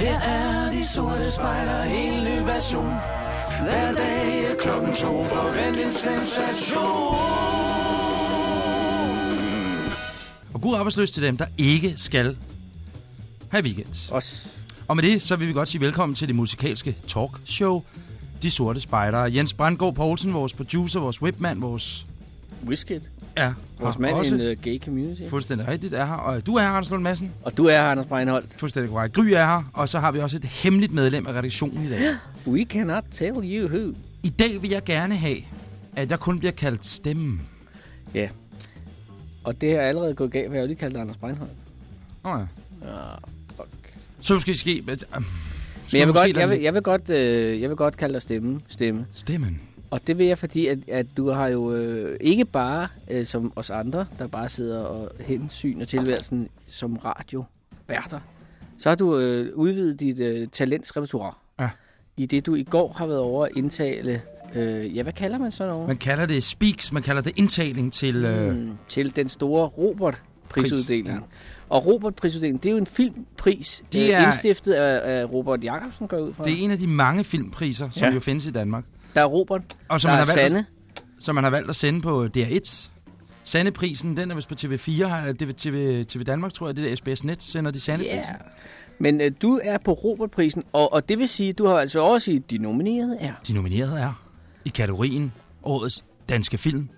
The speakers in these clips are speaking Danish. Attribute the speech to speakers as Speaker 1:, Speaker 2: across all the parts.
Speaker 1: Her er de sorte spejler, en ny version. Hver dag er klokken to, forvent en sensation.
Speaker 2: Og god arbejdsløs til dem, der ikke skal have weekend.
Speaker 3: Også.
Speaker 2: Og med det, så vil vi godt sige velkommen til det musikalske talkshow, De Sorte Spejdere. Jens Brandgaard Poulsen, vores producer, vores webmand, vores...
Speaker 3: Whisket.
Speaker 2: Ja,
Speaker 3: Vores mand
Speaker 2: også
Speaker 3: i en uh, gay community.
Speaker 2: fuldstændig rigtigt er her. Og du er her, Anders Lund Madsen.
Speaker 3: Og du er her, Anders Breinholt.
Speaker 2: Fuldstændig korrekt. Gry er her, og så har vi også et hemmeligt medlem af redaktionen i dag.
Speaker 3: We cannot tell you who.
Speaker 2: I dag vil jeg gerne have, at jeg kun bliver kaldt stemmen.
Speaker 3: Ja. Og det er allerede gået galt, for jeg har jo lige kaldt Anders Breinholt.
Speaker 2: Nå ja.
Speaker 3: Ah, fuck.
Speaker 2: Så måske ske... Men
Speaker 3: Men jeg vil, godt, jeg, vil, jeg, vil godt, øh, jeg vil godt kalde dig stemme. stemme.
Speaker 2: Stemmen.
Speaker 3: Og det vil jeg, fordi at, at du har jo øh, ikke bare øh, som os andre, der bare sidder og hensyner tilværelsen som radioværter, så har du øh, udvidet dit øh, talentsrepertoire.
Speaker 2: Ja.
Speaker 3: I det du i går har været over at indtale, øh, ja hvad kalder man sådan noget?
Speaker 2: Man kalder det speaks, man kalder det indtaling til... Øh,
Speaker 3: Mm, til den store Robert-prisuddeling.
Speaker 2: Pris,
Speaker 3: Ja. Og Robert-prisuddelingen, det er jo en filmpris,
Speaker 2: De
Speaker 3: de
Speaker 2: er-
Speaker 3: indstiftet af, af Robert Jacobsen, går ud fra.
Speaker 2: det er en af de mange filmpriser, som
Speaker 3: Ja.
Speaker 2: jo findes i Danmark.
Speaker 3: Der er Robert,
Speaker 2: Og som
Speaker 3: der
Speaker 2: man,
Speaker 3: er
Speaker 2: har valgt
Speaker 3: Sanne.
Speaker 2: at, som man har valgt at sende på DR1. Sandeprisen, den er vist på TV4, har det TV, TV Danmark, tror jeg, det der SBS Net, sender de Sandeprisen.
Speaker 3: Ja. Men øh, du er på Robert-prisen, og, og det vil sige, du har altså også sige, de nominerede er.
Speaker 2: De nominerede er i kategorien Årets Danske Film.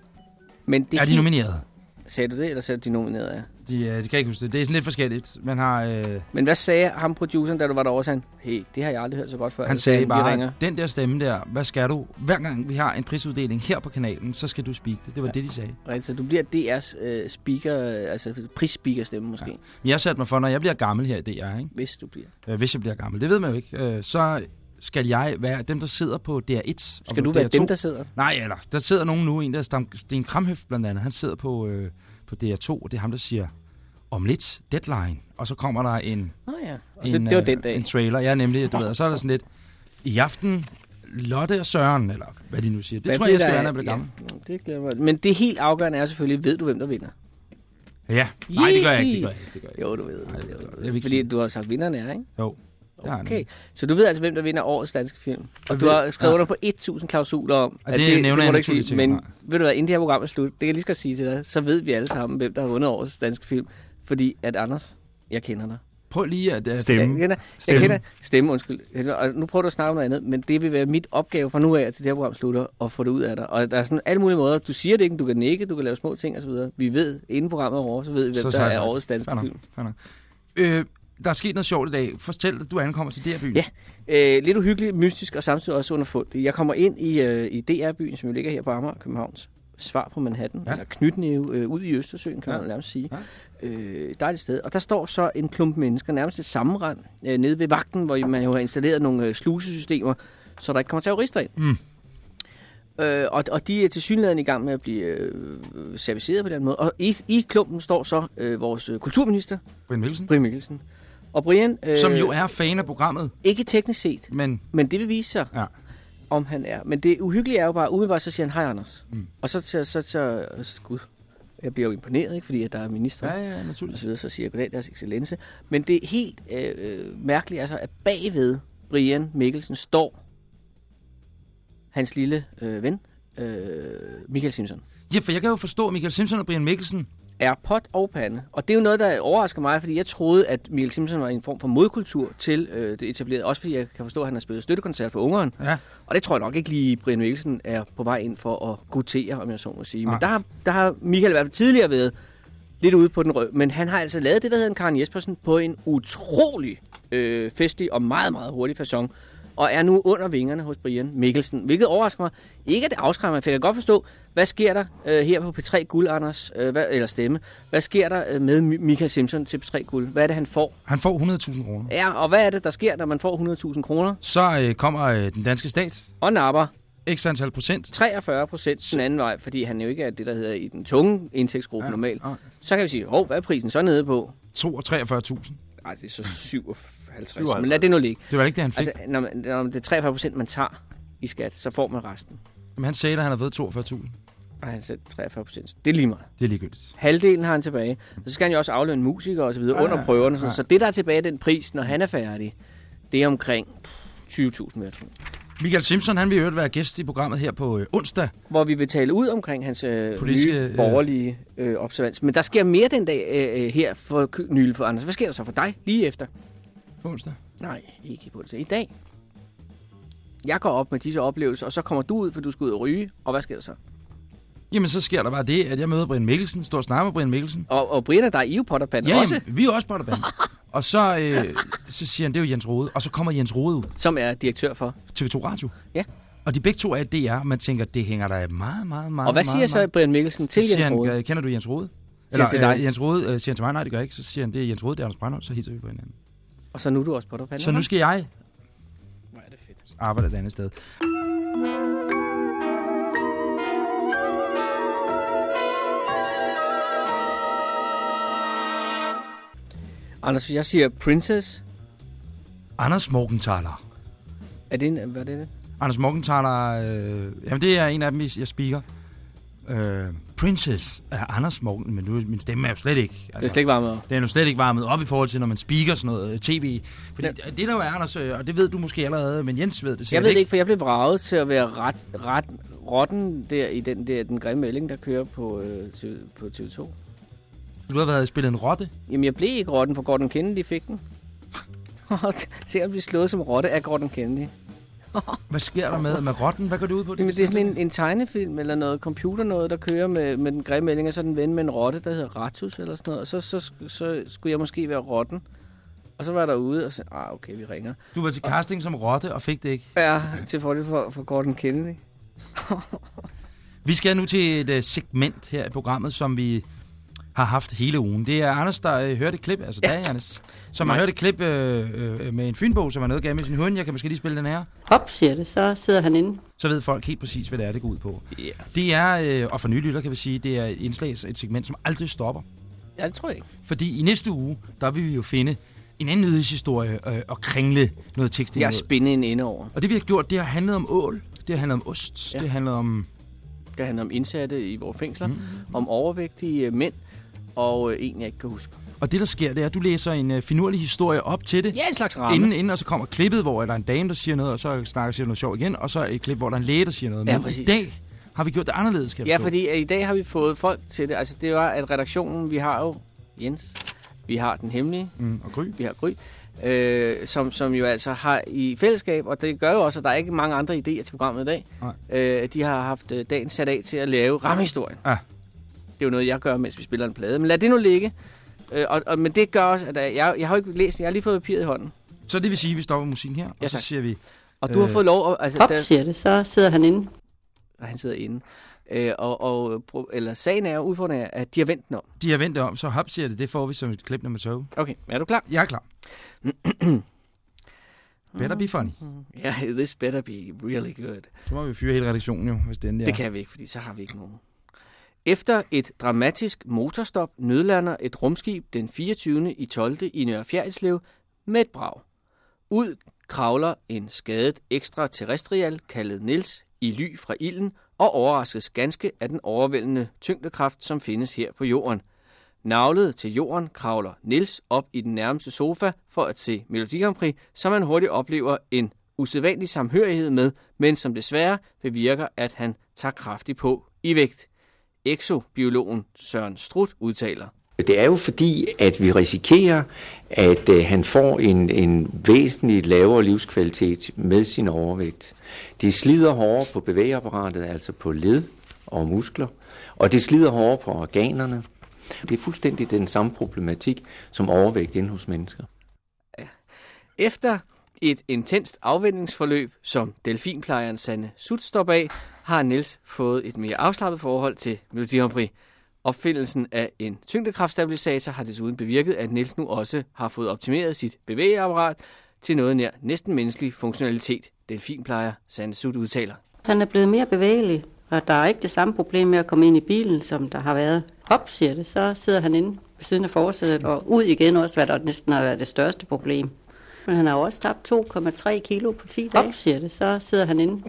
Speaker 3: Men det
Speaker 2: er de
Speaker 3: helt-
Speaker 2: nomineret?
Speaker 3: Sagde du det, eller sagde du, de nominerede er?
Speaker 2: De, øh, de kan ikke huske det. Det er sådan lidt forskelligt. Man har, øh,
Speaker 3: Men hvad sagde ham produceren, da du var derovre? Sagde han, hey, det har jeg aldrig hørt så godt før.
Speaker 2: han
Speaker 3: Jeg
Speaker 2: sagde
Speaker 3: "Vi
Speaker 2: bare,
Speaker 3: ringer."
Speaker 2: den der stemme der, hvad skal du? Hver gang vi har en prisuddeling her på kanalen, så skal du speak det. Det var ja. det, de sagde.
Speaker 3: Rigtigt, så du bliver DR's øh, speaker, altså prisspeaker-stemme måske, ja.
Speaker 2: Men jeg satte mig for, når jeg bliver gammel her i DR, ikke?
Speaker 3: hvis du bliver.
Speaker 2: Øh, hvis jeg bliver gammel, det ved man jo ikke, øh, så skal jeg være dem, der sidder på DR1. og
Speaker 3: Skal du være
Speaker 2: DR2.
Speaker 3: dem, der sidder?
Speaker 2: Nej, eller der sidder nogen nu, en der er Sten Kramhøft blandt andet, han sidder på, øh, på DR2, og det er ham, der siger, om lidt, deadline. Og så kommer der en,
Speaker 3: Nå ja, og så,
Speaker 2: en,
Speaker 3: det var
Speaker 2: øh,
Speaker 3: den dag.
Speaker 2: en trailer, ja nemlig, du ved, og så er der sådan lidt, i aften, Lotte og Søren, eller hvad de nu siger. Det
Speaker 3: Hvad
Speaker 2: tror jeg, jeg skal være,
Speaker 3: der-
Speaker 2: når jeg bliver gammel.
Speaker 3: Ja, det glæder mig. Men det helt afgørende er selvfølgelig, ved du, hvem der vinder?
Speaker 2: Ja. Nej, det gør jeg ikke, det gør jeg ikke. Det gør jeg ikke.
Speaker 3: Jo, du ved.
Speaker 2: Nej, det jeg
Speaker 3: det.
Speaker 2: Jeg ikke
Speaker 3: Fordi
Speaker 2: det.
Speaker 3: du har sagt, vinderne er, ikke?
Speaker 2: Jo, det
Speaker 3: Okay, så du ved altså, hvem der vinder årets danske film. Og du har skrevet
Speaker 2: ja.
Speaker 3: under på 1000 klausuler om,
Speaker 2: Og det nævner
Speaker 3: må
Speaker 2: jeg
Speaker 3: du ikke sige. Men ved du hvad, inden det her program er slut, det kan jeg lige skal sige til dig, så ved vi alle sammen, hvem der har vundet årets danske film. Fordi at Anders, jeg kender dig.
Speaker 2: Prøv lige at... øh,
Speaker 4: Stemme.
Speaker 3: Jeg kender,
Speaker 4: Stemme.
Speaker 3: jeg kender stemme, undskyld. Og nu prøver du at snakke om noget andet, men det vil være mit opgave fra nu af til det her program slutter, at få det ud af dig. Og der er sådan alle mulige måder. Du siger det ikke, du kan nikke, du kan lave små ting osv. Vi ved, inden programmet er over, så ved vi, hvem
Speaker 2: Så
Speaker 3: der er årets danske film.
Speaker 2: Øh, der er sket noget sjovt i dag. Fortæl, at du ankommer til DR-byen.
Speaker 3: Ja. Øh, lidt uhyggeligt, mystisk og samtidig også underfundigt. Jeg kommer ind i, øh, i DR-byen, som jo ligger her på Amager, Københavns svar på Manhattan,
Speaker 2: Ja.
Speaker 3: eller knytnæve øh, ud i Østersøen, kan
Speaker 2: Ja.
Speaker 3: man nærmest sige.
Speaker 2: Ja.
Speaker 3: Øh, dejligt sted. Og der står så en klump mennesker, nærmest et sammenrend, øh, nede ved vagten, hvor man jo har installeret nogle øh, slusesystemer, så der ikke kommer terrorister ind.
Speaker 2: Mm.
Speaker 3: Øh, og, og de er til synligheden i gang med at blive øh, serviceret på den måde. Og i, i klumpen står så øh, vores øh, kulturminister,
Speaker 2: Brian Mikkelsen.
Speaker 3: Brian Mikkelsen. Og Brian... Øh,
Speaker 2: Som jo er fan af programmet,
Speaker 3: Ikke teknisk set,
Speaker 2: men
Speaker 3: men det vil vise sig,
Speaker 2: Ja.
Speaker 3: Om han er. Men det uhyggelige er jo bare, umiddelbart så siger han, hej Anders.
Speaker 2: Mm.
Speaker 3: Og så, så, så, så, så gud, jeg bliver jo imponeret, ikke? fordi at der er minister.
Speaker 2: ja, ja,
Speaker 3: Og
Speaker 2: naturligvis.
Speaker 3: så videre, så siger jeg, goddag, deres excellence. Men det er helt øh, øh, mærkeligt, altså, at bagved Brian Mikkelsen står hans lille øh, ven, øh, Michael Simpson.
Speaker 2: Ja, for jeg kan jo forstå, at Michael Simpson og Brian Mikkelsen,
Speaker 3: er pot og pande. Og det er jo noget, der overrasker mig, fordi jeg troede, at Michael Simpson var en form for modkultur til øh, det etablerede. Også fordi jeg kan forstå, at han har spillet støttekoncert for Ungeren.
Speaker 2: ja,
Speaker 3: Og det tror jeg nok ikke lige, Brian Mikkelsen er på vej ind for at gutere, om jeg så må sige.
Speaker 2: Nej.
Speaker 3: Men der har, der har Michael i hvert fald tidligere været lidt ude på den røde. Men han har altså lavet det, der hedder en Karen Jespersen, på en utrolig øh, festlig og meget, meget hurtig fasong. Og er nu under vingerne hos Brian Mikkelsen. Hvilket overrasker mig. Ikke at det afskræmmer mig, for jeg kan godt forstå, hvad sker der øh, her på P3 Guld, Anders, øh, hvad, eller stemme? Hvad sker der øh, med Mi- Michael Simpson til P3 Guld? Hvad er det, han får?
Speaker 2: han får 100.000 kroner.
Speaker 3: Ja, og hvad er det, der sker, når man får 100.000 kroner?
Speaker 2: Så øh, kommer øh, den danske stat,
Speaker 3: Og napper
Speaker 2: x antal procent.
Speaker 3: 43 procent den anden vej, fordi han jo ikke er det, der hedder i den tunge indtægtsgruppe ja, normalt.
Speaker 2: ja.
Speaker 3: Så kan vi sige, hov, hvad er prisen så nede på?
Speaker 2: 43.000.
Speaker 3: Ej, det er så 57.
Speaker 4: 57.
Speaker 3: Men lad det nu ligge.
Speaker 2: Det var ikke det, han fik.
Speaker 3: Altså, når, man, når det er 43 procent, man tager i skat, så får man resten.
Speaker 2: Men han sagde, at han har fået 42.000.
Speaker 3: Og han sagde 43 procent. Det er lige meget.
Speaker 2: Det er ligegyldigt.
Speaker 3: Halvdelen har han tilbage. Og så skal han jo også aflønne musikere og så videre
Speaker 2: Ja,
Speaker 3: under prøverne. Så,
Speaker 2: ja.
Speaker 3: så det, der er tilbage, er den pris, når han er færdig, Det er omkring 20.000 vil jeg tro.
Speaker 2: Michael Simpson, han vil jo være gæst i programmet her på øh, onsdag.
Speaker 3: Hvor vi vil tale ud omkring hans øh,
Speaker 2: Politiske,
Speaker 3: nye
Speaker 2: øh,
Speaker 3: borgerlige øh, observans. Men der sker mere den dag øh, øh, her for nylig for Anders. Hvad sker der så for dig lige efter?
Speaker 2: På onsdag.
Speaker 3: Nej, ikke på det. I dag. Jeg går op med disse oplevelser, og så kommer du ud, for du skal ud og ryge. Og hvad sker der så?
Speaker 2: Jamen, så sker der bare det, at jeg møder Brian Mikkelsen, står og snakker med Brian Mikkelsen.
Speaker 3: Og, og Brian dig, I jo
Speaker 2: Ja,
Speaker 3: også,
Speaker 2: jamen, vi er også band. og så, øh, så siger han, det er jo Jens Rode. Og så kommer Jens Rode ud,
Speaker 3: som er direktør for.
Speaker 2: TV2 Radio.
Speaker 3: Ja.
Speaker 2: Og de begge to er DR, man tænker, det hænger der meget, meget, meget,
Speaker 3: Og hvad
Speaker 2: meget,
Speaker 3: siger så
Speaker 2: meget.
Speaker 3: Brian Mikkelsen til
Speaker 2: Så
Speaker 3: Jens
Speaker 2: han,
Speaker 3: Rode?
Speaker 2: øh, kender du Jens Rode?
Speaker 3: Han til dig?
Speaker 2: Øh, Jens Rode øh, siger han til mig, nej, det gør jeg ikke. Så siger han, det er Jens Rode, det er Anders Brandholt, så hilser vi på hinanden.
Speaker 3: Og så nu er du også Potterpanda.
Speaker 2: Så nu skal jeg
Speaker 3: Hvor er det fedt.
Speaker 2: arbejde et andet sted.
Speaker 3: Anders, jeg siger Princess,
Speaker 2: Anders Morgenthaler.
Speaker 3: er det en, hvad er det? det?
Speaker 2: Anders Morgenthaler, øh, jamen det er en af dem, jeg speaker. Øh, Princess er Anders Morgen, men nu, min stemme er jo slet ikke... Altså,
Speaker 3: Det er slet ikke varmet op.
Speaker 2: Den er jo slet ikke varmet op i forhold til, når man speaker sådan noget øh, tv. Fordi ja. det der jo er, Anders, øh, og det ved du måske allerede, men Jens ved det
Speaker 3: Jeg
Speaker 2: sikkert
Speaker 3: ved det ikke, for jeg blev vraget til at være ret, ret rotten der i den der, den grimme melding, der kører på, øh, på TV2.
Speaker 2: Du har været spillet en rotte.
Speaker 3: Jamen, jeg blev ikke rotten, for Gordon Kennedy fik den. Til at blive slået som rotte af Gordon Kennedy.
Speaker 2: Hvad sker der med, med rotten? Hvad går det ud på?
Speaker 3: Jamen, det er sådan en, en tegnefilm eller noget computer noget, der kører med, med den grimme melding, og så er den ven med en rotte, der hedder Ratus eller sådan noget. Og så, så, så, så skulle jeg måske være rotten. Og så var jeg derude og sagde, ah, okay, vi ringer.
Speaker 2: Du var til casting som rotte og fik det ikke.
Speaker 3: Ja, til fordel for, for Gordon Kennedy.
Speaker 2: Vi skal nu til et uh, segment her i programmet, som vi har haft hele ugen. Det er Anders, der øh, hørte et klip, altså
Speaker 3: Ja.
Speaker 2: ja. dig, Anders, som
Speaker 3: Nej.
Speaker 2: har hørt et klip øh, øh, med en fynbog, som er noget galt med sin hund. Jeg kan måske lige spille den her.
Speaker 4: Hop, siger det, så sidder han inde.
Speaker 2: Så ved folk helt præcis, hvad det er, det går ud på.
Speaker 3: Ja.
Speaker 2: Det er, øh, og for nye lytter kan vi sige, det er et indslag, et segment, som aldrig stopper.
Speaker 3: ja, det tror jeg ikke.
Speaker 2: Fordi i næste uge, der vil vi jo finde en anden nyhedshistorie øh, og kringle noget tekst
Speaker 3: Jeg er spændet en ende over.
Speaker 2: Og det vi har gjort, det har handlet om ål, det har handlet om ost,
Speaker 3: Ja.
Speaker 2: det har handlet om...
Speaker 3: Det handler om indsatte i vores fængsler,
Speaker 2: Mm.
Speaker 3: mm. om overvægtige øh, mænd, og øh, en, jeg ikke kan huske.
Speaker 2: Og det der sker, det er, at du læser en øh, finurlig historie op til det.
Speaker 3: Ja, en slags ramme.
Speaker 2: Inden, inden, og så kommer klippet, hvor der er en dame, der siger noget, og så snakker siger noget sjovt igen, og så et klip, hvor der er en læge, der siger noget.
Speaker 3: Ja, præcis.
Speaker 2: i dag har vi gjort det anderledes, kan jeg
Speaker 3: Ja,
Speaker 2: forstå.
Speaker 3: fordi øh, i dag har vi fået folk til det. Altså, det var, at redaktionen, vi har jo Jens, vi har Den Hemmelige,
Speaker 2: Mm, og Gry.
Speaker 3: vi har Gry, øh, som, som jo altså har i fællesskab, og det gør jo også, at der er ikke mange andre idéer til programmet i dag.
Speaker 2: Nej.
Speaker 3: Øh, de har haft øh, dagen sat af til at lave rammehistorien.
Speaker 2: Ja.
Speaker 3: Det er jo noget, jeg gør, mens vi spiller en plade. Men lad det nu ligge. Øh, og, og, men det gør også, at jeg, jeg har jo ikke læst, jeg har lige fået papiret i hånden.
Speaker 2: Så det vil sige, at vi stopper musikken her,
Speaker 3: Ja,
Speaker 2: og så
Speaker 3: tak.
Speaker 2: siger vi...
Speaker 3: Og du har
Speaker 2: Øh,
Speaker 3: fået lov, at- altså,
Speaker 4: Hop,
Speaker 3: der,
Speaker 4: siger det, så sidder han inde.
Speaker 3: og han sidder inde. Øh, og, og, eller sagen er, udfordringen er, at de har vendt den om.
Speaker 2: De har vendt det om, så hop siger det, det får vi som et klip nummer 2.
Speaker 3: Okay, er du klar?
Speaker 2: Jeg er klar. Better be funny.
Speaker 3: Ja, yeah, this better be really good.
Speaker 2: Så må vi fyre hele redaktionen jo, hvis det endelig er.
Speaker 3: Det kan vi ikke, fordi så har vi ikke nogen. Efter et dramatisk motorstop nødlander et rumskib den 24. i 12. i Nørre Fjerdslev med et brag. Ud kravler en skadet ekstraterrestrial kaldet Nils i ly fra ilden og overraskes ganske af den overvældende tyngdekraft, som findes her på jorden. Navlet til jorden kravler Nils op i den nærmeste sofa for at se Melodi Grand Prix, som han hurtigt oplever en usædvanlig samhørighed med, men som desværre bevirker, at han tager kraftigt på i vægt. Exobiologen Søren Strut udtaler.
Speaker 5: Det er jo fordi, at vi risikerer, at øh, han får en, en væsentligt lavere livskvalitet med sin overvægt. Det slider hårdere på bevægeapparatet, altså på led og muskler, og det slider hårdere på organerne. Det er fuldstændig den samme problematik som overvægt inde hos mennesker.
Speaker 3: Efter et intenst afvendingsforløb, som delfinplejeren Sanne Sut står bag, har Niels fået et mere afslappet forhold til Melodi Grand Prix. Opfindelsen af en tyngdekraftstabilisator har desuden bevirket, at Niels nu også har fået optimeret sit bevægeapparat til noget nær næsten menneskelig funktionalitet, delfinplejer Sanne Sut udtaler.
Speaker 4: Han er blevet mere bevægelig, og der er ikke det samme problem med at komme ind i bilen, som der har været. Hop, siger det, så sidder han inde ved siden af forsædet og ud igen også, hvad der næsten har været det største problem. Men han har også tabt 2,3 kilo på 10 dage. Hop, siger det, så sidder han inde.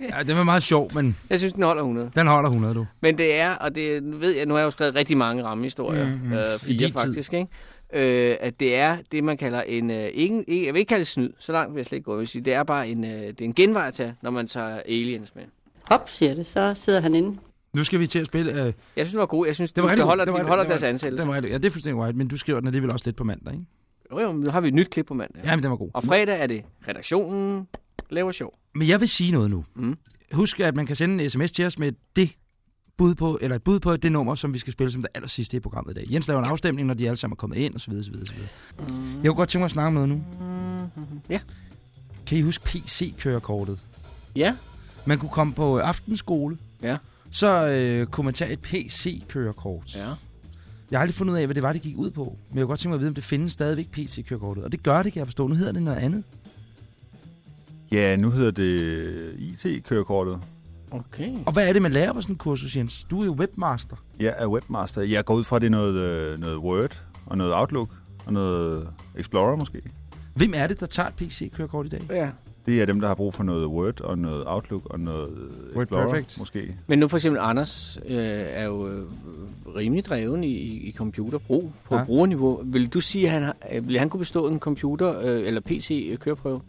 Speaker 2: Ja, det var meget sjov, men
Speaker 3: Jeg synes, den holder 100.
Speaker 2: den holder 100, du.
Speaker 3: Men det er, og det ved jeg, nu har jeg jo skrevet rigtig mange rammehistorier,
Speaker 2: Mhm.
Speaker 3: mm, øh, fire
Speaker 2: din tid.
Speaker 3: faktisk, ikke? øh, at det er det, man kalder en... Øh, ikke, ikke, jeg vil ikke kalde det snyd, så langt vil jeg slet ikke gå. Jeg vil sige, det er bare en, øh, det er en genvej til, når man tager aliens med.
Speaker 4: Hop, siger det, så sidder han inde.
Speaker 2: Nu skal vi til at spille... Øh,
Speaker 3: Jeg synes, det var god. Jeg synes,
Speaker 2: det var
Speaker 3: de
Speaker 2: rigtig
Speaker 3: holder.
Speaker 2: Det var
Speaker 3: de holder
Speaker 2: det var-
Speaker 3: deres
Speaker 2: det
Speaker 3: ansættelse.
Speaker 2: var, ja, det er fuldstændig right, men du skriver den alligevel også lidt på mandag, ikke?
Speaker 3: Jo, jo, men nu har vi et nyt klip på mandag.
Speaker 2: Ja, men den var god.
Speaker 3: Og fredag er det redaktionen laver show.
Speaker 2: Men jeg vil sige noget nu.
Speaker 3: Mm.
Speaker 2: Husk, at man kan sende en sms til os med det bud på, eller et bud på det nummer, som vi skal spille som det aller sidste i programmet i dag. Jens laver en afstemning, når de alle sammen er kommet ind, osv. osv., osv.
Speaker 3: Mm.
Speaker 2: Jeg kunne godt tænke mig at snakke med noget nu.
Speaker 3: Ja.
Speaker 2: Kan I huske PC-kørekortet?
Speaker 3: Ja,
Speaker 2: Man kunne komme på aftenskole,
Speaker 3: ja,
Speaker 2: så øh, kunne man tage et PC-kørekort.
Speaker 3: ja.
Speaker 2: Jeg har aldrig fundet ud af, hvad det var, det gik ud på. Men jeg kunne godt tænke mig at vide, om det findes stadigvæk PC-kørekortet. Og det gør det, kan jeg forstå. Nu hedder det noget andet.
Speaker 6: Ja, nu hedder det IT-kørekortet.
Speaker 3: Okay.
Speaker 2: Og hvad er det, man lærer på sådan en kursus, Jens? Du er jo webmaster.
Speaker 6: Jeg er webmaster. Jeg går ud fra, at det er noget, øh, noget Word og noget Outlook og noget Explorer måske.
Speaker 2: Hvem er det, der tager et PC-kørekort i dag?
Speaker 3: Ja.
Speaker 6: Det er dem, der har brug for noget Word og noget Outlook og noget
Speaker 2: Word
Speaker 6: Explorer
Speaker 2: Perfect.
Speaker 6: måske.
Speaker 3: Men nu for eksempel Anders øh, er jo øh, rimelig dreven i, i computerbrug på
Speaker 2: Ja.
Speaker 3: brugerniveau. Vil du sige, at han, har- øh, vil han kunne bestå en computer- øh, eller PC-køreprøve?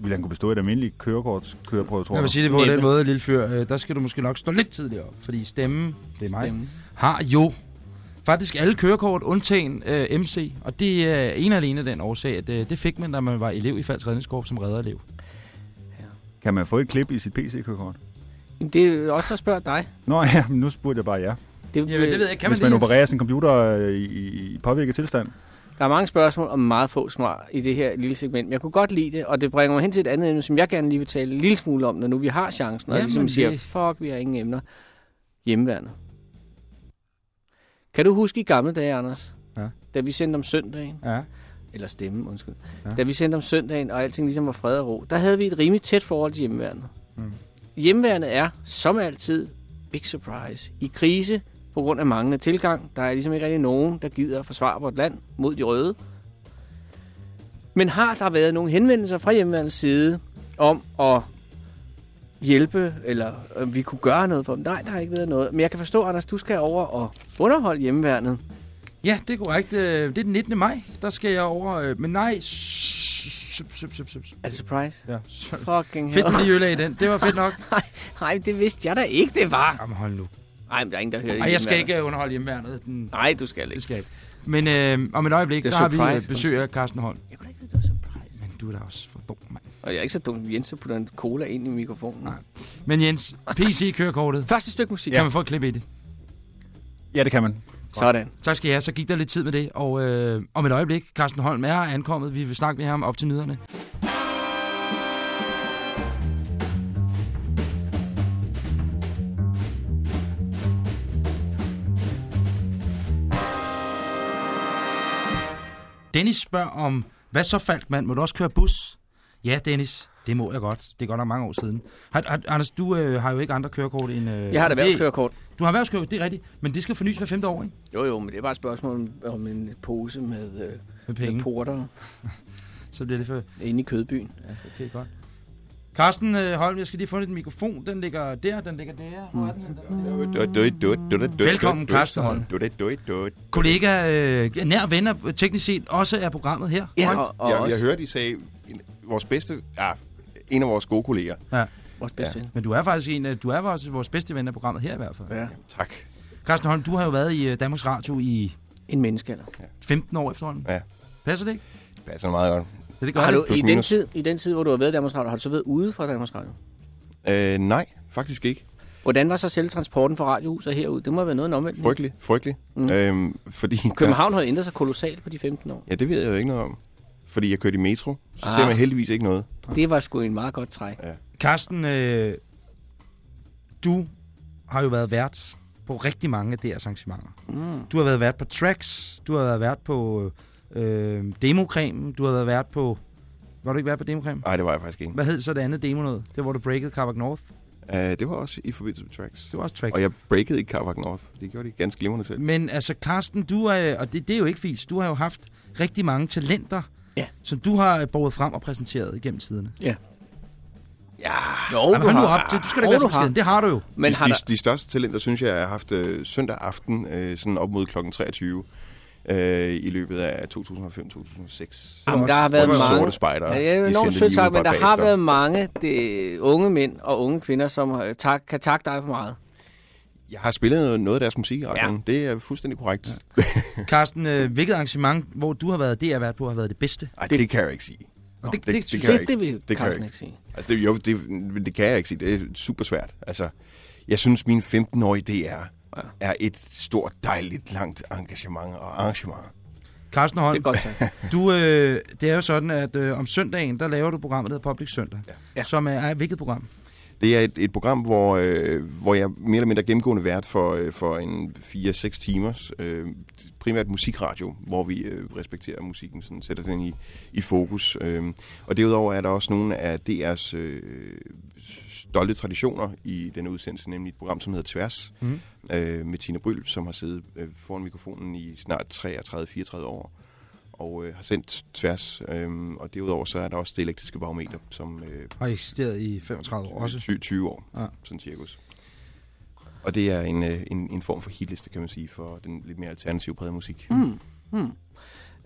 Speaker 6: Vil han kunne bestå et almindeligt kørekortskøreprøve, tror
Speaker 2: Jeg
Speaker 6: du?
Speaker 2: vil sige det på den måde, lille fyr. Øh, Der skal du måske nok stå lidt tidligere op, fordi stemmen, det er mig,
Speaker 3: Stemme.
Speaker 2: har jo faktisk alle kørekort undtagen øh, MC. Og det er en og alene den årsag, at øh, det fik man, da man var elev i Falsk Redningskorps som redderelev.
Speaker 6: Kan man få et klip i sit PC-kørekort?
Speaker 3: Jamen, Det er også der spørger dig.
Speaker 6: Nå ja, men nu spurgte jeg bare ja.
Speaker 3: Det,
Speaker 2: Jamen, det ved jeg. Kan
Speaker 6: Hvis
Speaker 2: man,
Speaker 6: man opererer sin computer øh, i, i påvirket tilstand.
Speaker 3: Der er mange spørgsmål og meget få svar i det her lille segment. Men jeg kunne godt lide det, og det bringer mig hen til et andet emne, som jeg gerne lige vil tale en lille smule om, når nu vi har chancen. Og
Speaker 2: Jamen,
Speaker 3: ligesom
Speaker 2: det-
Speaker 3: siger, fuck, vi har ingen emner. Hjemmeværnet. Kan du huske i gamle dage, Anders?
Speaker 2: Ja.
Speaker 3: Da vi sendte om søndagen,
Speaker 2: Ja.
Speaker 3: eller stemme, undskyld.
Speaker 2: Ja.
Speaker 3: Ja. Da vi sendte om søndagen, og alting ligesom var fred og ro, der havde vi et rimelig tæt forhold til hjemmeværnet.
Speaker 2: Mm.
Speaker 3: Hjemmeværnet er, som altid, big surprise. I krise, på grund af manglende tilgang, der er ligesom ikke rigtig nogen, der gider at forsvare vort land mod de røde. Men har der været nogle henvendelser fra hjemmeværendets side om at hjælpe, eller øh, vi kunne gøre noget for dem? Nej, der har ikke været noget. Men jeg kan forstå, Anders, du skal over og underholde hjemmeværnet.
Speaker 2: Ja, det er korrekt. Øh, Det er den 19. maj, der skal jeg over. øh, Men nej, sup, sup, sup, sup.
Speaker 3: Er det surprise?
Speaker 2: Ja.
Speaker 3: Fucking hell.
Speaker 2: Fedt øl af i den. Det var fedt nok.
Speaker 3: Nej, det vidste jeg da ikke, det var.
Speaker 2: Jamen hold nu.
Speaker 3: Nej, men der er ingen, der hører
Speaker 2: Ej, jeg skal ikke øh, underholde hjemmeværnet. Den,
Speaker 3: Nej, du skal
Speaker 2: det
Speaker 3: ikke.
Speaker 2: skal jeg ikke. Men øh, om et øjeblik,
Speaker 3: Det
Speaker 2: der
Speaker 3: er
Speaker 2: har vi øh,
Speaker 3: surprise.
Speaker 2: besøg af Carsten Holm.
Speaker 3: Jeg kunne ikke vide, det var surprise.
Speaker 2: Men du er da også for dum, mand.
Speaker 3: Og jeg er ikke så dum. Jens, der putter en cola ind i mikrofonen.
Speaker 2: Nej. Men Jens, PC-kørekortet.
Speaker 3: Første stykke musik.
Speaker 2: Kan man få et klip i det?
Speaker 6: Ja, det kan man.
Speaker 3: Sådan.
Speaker 2: Tak skal I have. Så gik der lidt tid med det. Og øh, om et øjeblik, Carsten Holm er ankommet. Vi vil snakke med ham op til nyderne. Dennis spørger om, hvad så Falkmand, må du også køre bus? Ja, Dennis, det må jeg godt. Det er godt nok mange år siden. Har, har, Anders, du øh, har jo ikke andre kørekort end... Øh,
Speaker 3: Jeg har et
Speaker 2: det-
Speaker 3: erhvervskørekort.
Speaker 2: Du har erhvervskørekort, det er rigtigt. Men det skal fornyes hver femte år, ikke?
Speaker 3: Jo, jo, men det er bare et spørgsmål om, om en pose med, øh,
Speaker 2: Med
Speaker 3: med
Speaker 2: penge.
Speaker 3: porter
Speaker 2: Så bliver det for...
Speaker 3: inde i kødbyen.
Speaker 2: Ja, okay, godt. Carsten øh, Holm, jeg skal lige få lidt mikrofon. Den ligger der, den ligger der. Hvor er den? Der. Velkommen, Carsten Holm. Kollega, øh, nær venner, teknisk set, også er programmet her.
Speaker 3: Ja, og, og
Speaker 7: Jeg,
Speaker 3: også
Speaker 7: jeg hørte, I sagde, en, vores bedste, ja, en af vores gode kolleger.
Speaker 3: vores bedste ven.
Speaker 2: Men du er faktisk en, af- du er faktisk vores bedste ven af programmet her i hvert fald.
Speaker 3: Ja.
Speaker 7: Tak.
Speaker 2: Carsten Holm, du har jo været i øh, Danmarks Radio i
Speaker 3: En menneskealder.
Speaker 2: 15 år efterhånden.
Speaker 7: Ja.
Speaker 2: Passer det ikke?
Speaker 7: Det passer meget godt.
Speaker 2: Ja, det gør
Speaker 3: Har du, i, den
Speaker 7: minus.
Speaker 3: tid, I den tid, hvor du har været i Danmarks Radio, har du så været ude fra Danmarks Radio?
Speaker 7: Øh, nej, faktisk ikke.
Speaker 3: Hvordan var så selv transporten fra radiohuset herud? Det må have været noget omvendt.
Speaker 7: Frygtelig, frygtelig.
Speaker 3: Mm.
Speaker 7: Øhm, fordi
Speaker 3: København har ændret sig kolossalt på de 15 år.
Speaker 7: Ja, det ved jeg jo ikke noget om. Fordi jeg kørte i metro, så
Speaker 3: Ah.
Speaker 7: ser man heldigvis ikke noget.
Speaker 3: Det var sgu en meget godt træk.
Speaker 2: Carsten, øh, du har jo været vært på rigtig mange af deres arrangementer.
Speaker 3: Mm.
Speaker 2: Du har været vært på Tracks, du har været vært på øh, Democremen, du har været vært på... Var du ikke vært på Democremen?
Speaker 7: Nej, det var jeg faktisk ikke.
Speaker 2: Hvad hed så det andet demo noget? Det var, hvor du breakede Carbac North.
Speaker 7: Uh, det var også i forbindelse med tracks.
Speaker 2: Det var også Tracks.
Speaker 7: Og jeg breakede ikke Carvac North. Det gjorde de ganske glimrende selv.
Speaker 2: Men altså, Carsten, du er, og det, det er jo ikke fis, du har jo haft rigtig mange talenter,
Speaker 3: Ja.
Speaker 2: som du har båret frem og præsenteret igennem tiderne.
Speaker 3: Ja.
Speaker 7: Ja,
Speaker 3: Jo,
Speaker 2: Jamen,
Speaker 3: du
Speaker 2: hold nu
Speaker 3: har.
Speaker 2: op, det, du skal da ikke være så
Speaker 3: har.
Speaker 2: beskeden. Det har du jo.
Speaker 3: Men har
Speaker 7: de,
Speaker 3: der,
Speaker 7: de, de største talenter, synes jeg, har haft øh, søndag aften, øh, sådan op mod klokken 23, øh, i løbet af 2005-2006.
Speaker 3: Jamen, der har været mange-
Speaker 7: sorte spejdere,
Speaker 3: Ja, det er enormt sødt sagt, men der
Speaker 7: bare
Speaker 3: har
Speaker 7: bagefter.
Speaker 3: været mange det, unge mænd og unge kvinder, som tak, kan takke dig for meget.
Speaker 7: Jeg har spillet noget, noget af deres musik i radioen. Det er fuldstændig korrekt. Ja.
Speaker 2: Carsten, øh, hvilket arrangement, hvor du har været, det har været på, har været det bedste?
Speaker 7: Ej, det, det kan jeg ikke sige.
Speaker 2: Og det,
Speaker 7: det-
Speaker 2: det,
Speaker 7: det kan
Speaker 3: Det,
Speaker 7: ikke.
Speaker 3: det vil
Speaker 7: Det kan jeg
Speaker 3: Carsten
Speaker 7: ikke.
Speaker 3: ikke sige.
Speaker 7: Altså, det, jo, det, det kan jeg ikke sige. Det er super svært. Altså, jeg synes, min 15-årige DR
Speaker 3: Ja.
Speaker 7: er et stort, dejligt, langt engagement og arrangement.
Speaker 2: Carsten
Speaker 3: Det er
Speaker 2: Holm,
Speaker 3: godt sagt.
Speaker 2: du, øh, det er jo sådan, at øh, om søndagen, der laver du programmet, der hedder Public Søndag.
Speaker 7: Ja.
Speaker 3: Ja.
Speaker 2: Som er, er hvilket program?
Speaker 7: Det er et, et program, hvor, øh, hvor jeg mere eller mindre gennemgående vært for, øh, for en 4-6 timers øh, primært musikradio, hvor vi øh, respekterer musikken, sådan sætter den i, i fokus. Øh, og derudover er der også nogle af DR's øh, stolte traditioner i denne udsendelse, nemlig et program, som hedder Tværs,
Speaker 2: Mhm.
Speaker 7: øh, med Tine Bryl, som har siddet øh, foran mikrofonen i snart 33-34 år og øh, har sendt tværs. Øhm, og derudover så er der også det elektriske barometer, som øh,
Speaker 2: Har eksisteret i 35 år også.
Speaker 7: 20, 20 år,
Speaker 2: Ja.
Speaker 7: sådan cirkus. Og det er en, øh, en, en form for hitliste, kan man sige, for den lidt mere alternative præget musik.
Speaker 3: Mm. Mm.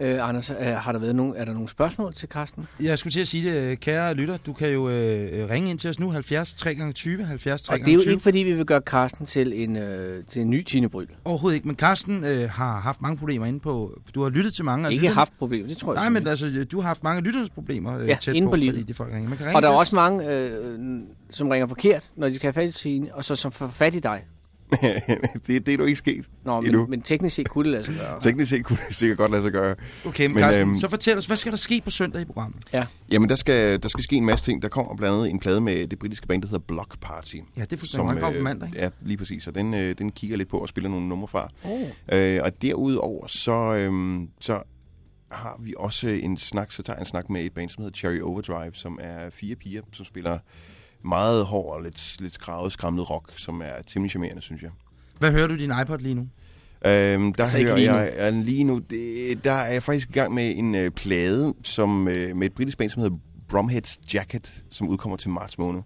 Speaker 3: Øh, Anders, øh, har der været nogen, er der nogle spørgsmål til Carsten?
Speaker 2: Jeg skulle til at sige det, kære lytter. Du kan jo øh, ringe ind til os nu, 70 3 gange 20 70 3
Speaker 3: Og det er jo
Speaker 2: 20
Speaker 3: ikke, fordi vi vil gøre Carsten til en, øh, til en ny Tine Bryl.
Speaker 2: Overhovedet ikke, men Carsten øh, har haft mange problemer inde på... Du har lyttet til mange af
Speaker 3: Ikke
Speaker 2: lytterne.
Speaker 3: haft problemer, det tror jeg.
Speaker 2: Nej, men altså, du har haft mange af lytternes problemer øh,
Speaker 3: Ja,
Speaker 2: tæt
Speaker 3: inde
Speaker 2: på,
Speaker 3: på livet.
Speaker 2: fordi de folk ringer. Man kan ringe
Speaker 3: Og der er også mange, øh, som ringer forkert, når de skal have fat i Tine, og så som får fat i dig.
Speaker 7: det, det er du ikke sket.
Speaker 3: Nå,
Speaker 7: Endnu.
Speaker 3: men, men teknisk set kunne det lade sig gøre.
Speaker 7: Teknisk set kunne det sikkert godt lade sig gøre.
Speaker 2: Okay, men,
Speaker 7: Men,
Speaker 2: Carsten,
Speaker 7: øhm,
Speaker 2: så fortæl os, hvad skal der ske på søndag i programmet?
Speaker 7: Jamen, der skal, der skal ske en masse ting. Der kommer blandt andet en plade med det britiske band, der hedder Block Party.
Speaker 2: Ja, det er fuldstændig mange krav på mandag, ikke?
Speaker 7: Ja, lige præcis. Og den, øh, den kigger lidt på og spiller nogle numre fra.
Speaker 3: Oh.
Speaker 7: Øh, og derudover, så, øhm, så har vi også en snak, så tager jeg en snak med et band, som hedder Cherry Overdrive, som er fire piger, som spiller meget hård og lidt, lidt skravet, skræmmet rock, som er temmelig charmerende, synes jeg.
Speaker 2: Hvad hører du din iPod lige nu?
Speaker 7: Øhm, der
Speaker 3: Altså
Speaker 7: hører
Speaker 3: lige nu.
Speaker 7: jeg lige nu, det, der er jeg faktisk i gang med en øh, plade som, øh, med et britisk band, som hedder Bromheads Jacket, som udkommer til marts måned,